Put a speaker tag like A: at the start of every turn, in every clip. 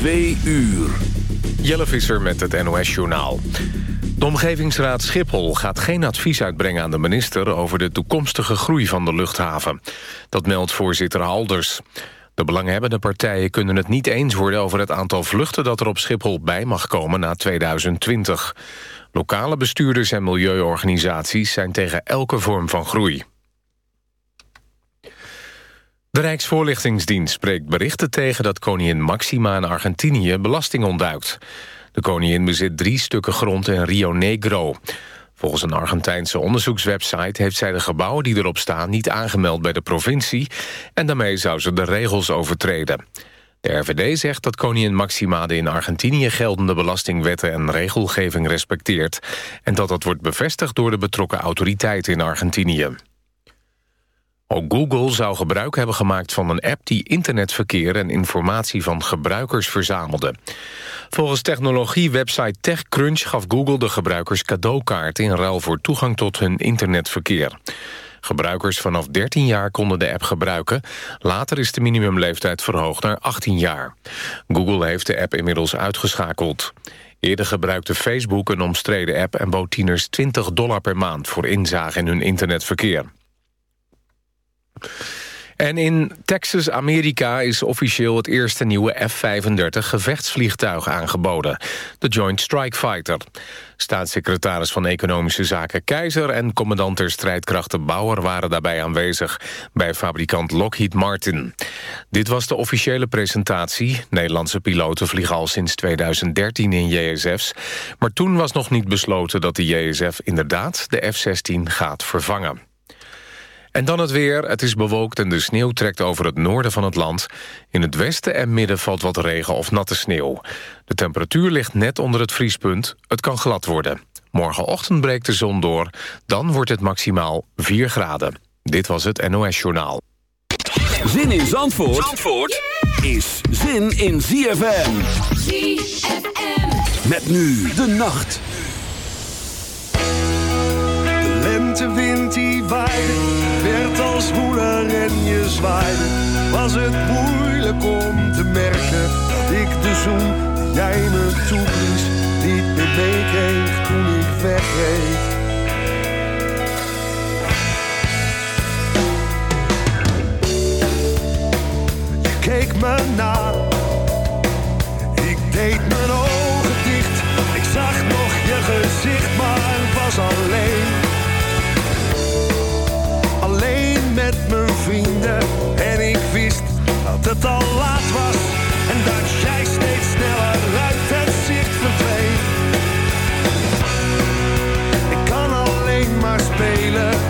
A: Twee uur.
B: Jelle Visser met het NOS-journaal. De Omgevingsraad Schiphol gaat geen advies uitbrengen aan de minister... over de toekomstige groei van de luchthaven. Dat meldt voorzitter Halders. De belanghebbende partijen kunnen het niet eens worden... over het aantal vluchten dat er op Schiphol bij mag komen na 2020. Lokale bestuurders en milieuorganisaties zijn tegen elke vorm van groei. De Rijksvoorlichtingsdienst spreekt berichten tegen dat koningin Maxima in Argentinië belasting ontduikt. De koningin bezit drie stukken grond in Rio Negro. Volgens een Argentijnse onderzoekswebsite heeft zij de gebouwen die erop staan niet aangemeld bij de provincie en daarmee zou ze de regels overtreden. De RVD zegt dat koningin Maxima de in Argentinië geldende belastingwetten en regelgeving respecteert en dat dat wordt bevestigd door de betrokken autoriteiten in Argentinië. Ook Google zou gebruik hebben gemaakt van een app... die internetverkeer en informatie van gebruikers verzamelde. Volgens technologie-website TechCrunch gaf Google de gebruikers cadeaukaarten... in ruil voor toegang tot hun internetverkeer. Gebruikers vanaf 13 jaar konden de app gebruiken. Later is de minimumleeftijd verhoogd naar 18 jaar. Google heeft de app inmiddels uitgeschakeld. Eerder gebruikte Facebook een omstreden app... en bood tieners 20 dollar per maand voor inzage in hun internetverkeer. En in Texas, Amerika, is officieel het eerste nieuwe F-35 gevechtsvliegtuig aangeboden. De Joint Strike Fighter. Staatssecretaris van Economische Zaken Keizer en commandant der strijdkrachten Bauer waren daarbij aanwezig bij fabrikant Lockheed Martin. Dit was de officiële presentatie. Nederlandse piloten vliegen al sinds 2013 in JSF's. Maar toen was nog niet besloten dat de JSF inderdaad de F-16 gaat vervangen. En dan het weer. Het is bewolkt en de sneeuw trekt over het noorden van het land. In het westen en midden valt wat regen of natte sneeuw. De temperatuur ligt net onder het vriespunt. Het kan glad worden. Morgenochtend breekt de zon door. Dan wordt het maximaal 4 graden. Dit was het NOS Journaal.
A: Zin in Zandvoort, Zandvoort is zin in ZFM.
C: ZFM.
A: Met nu de nacht.
D: Lentewind die waaide werd als woeler en je zwaaide, was het moeilijk om te merken dat ik de zoen jij me toeblies niet meer meekreeg toen ik wegreed. Je keek me na, ik deed mijn ogen dicht, ik zag nog je gezicht, maar was alleen dat het al laat was. En dat jij steeds sneller uit het zicht verdween. Ik kan alleen maar spelen.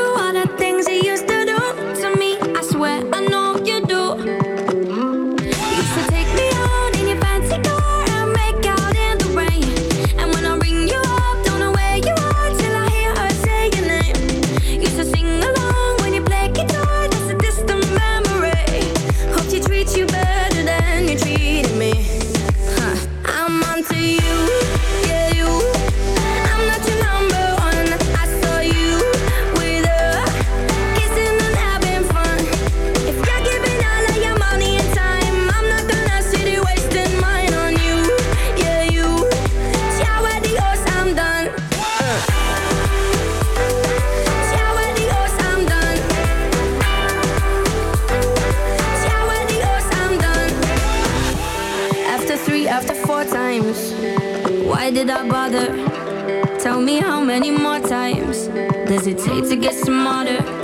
C: get smarter.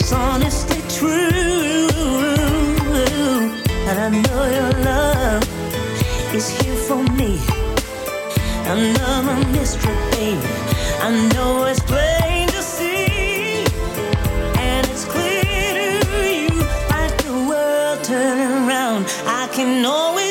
E: It's honestly true. And I know your love is here for me. Another mystery, baby. I know it's plain to see. And it's clear to you. Like the world turning round. I can always.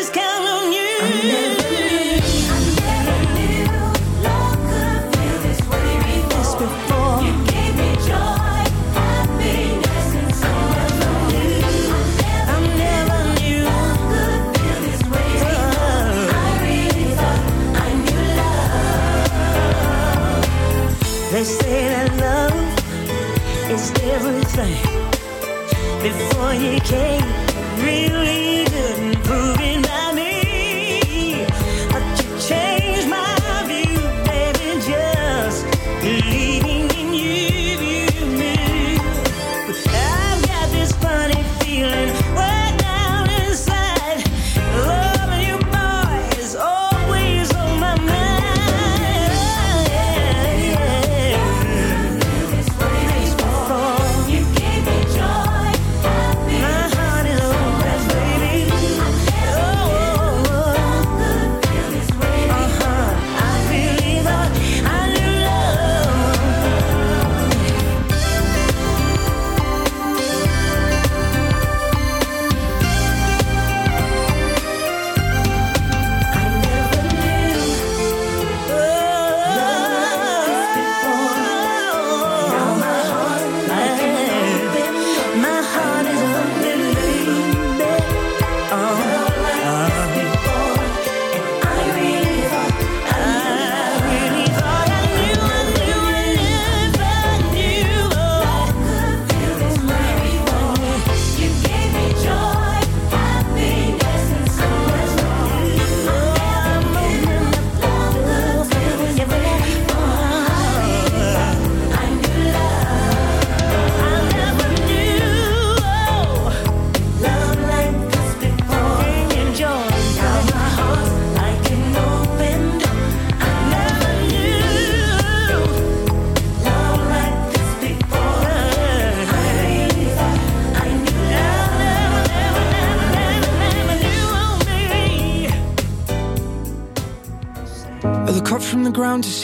E: before you came. I'm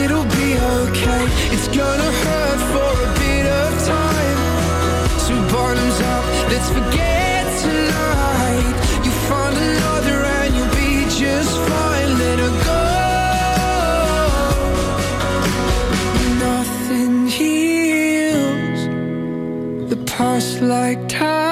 F: It'll be okay. It's gonna hurt for a bit of time. So bottoms up, let's forget tonight. You find another and you'll be just fine. Let her go. Nothing heals the past like time,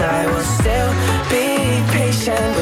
F: I will still be patient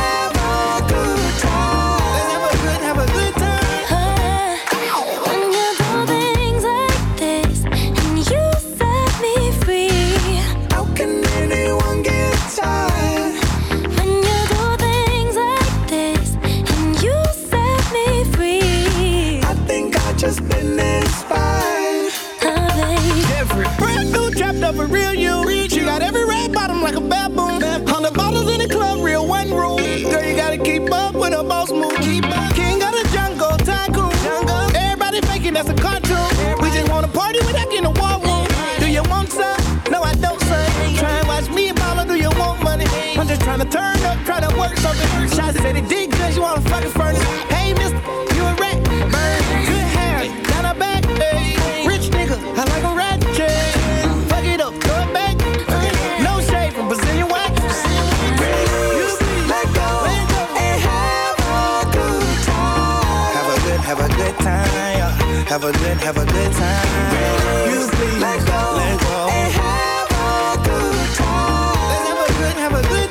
G: Have a good, have a good time. You please let go, let go and
F: have a good time.
G: Let's have a good, have a good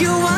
H: you want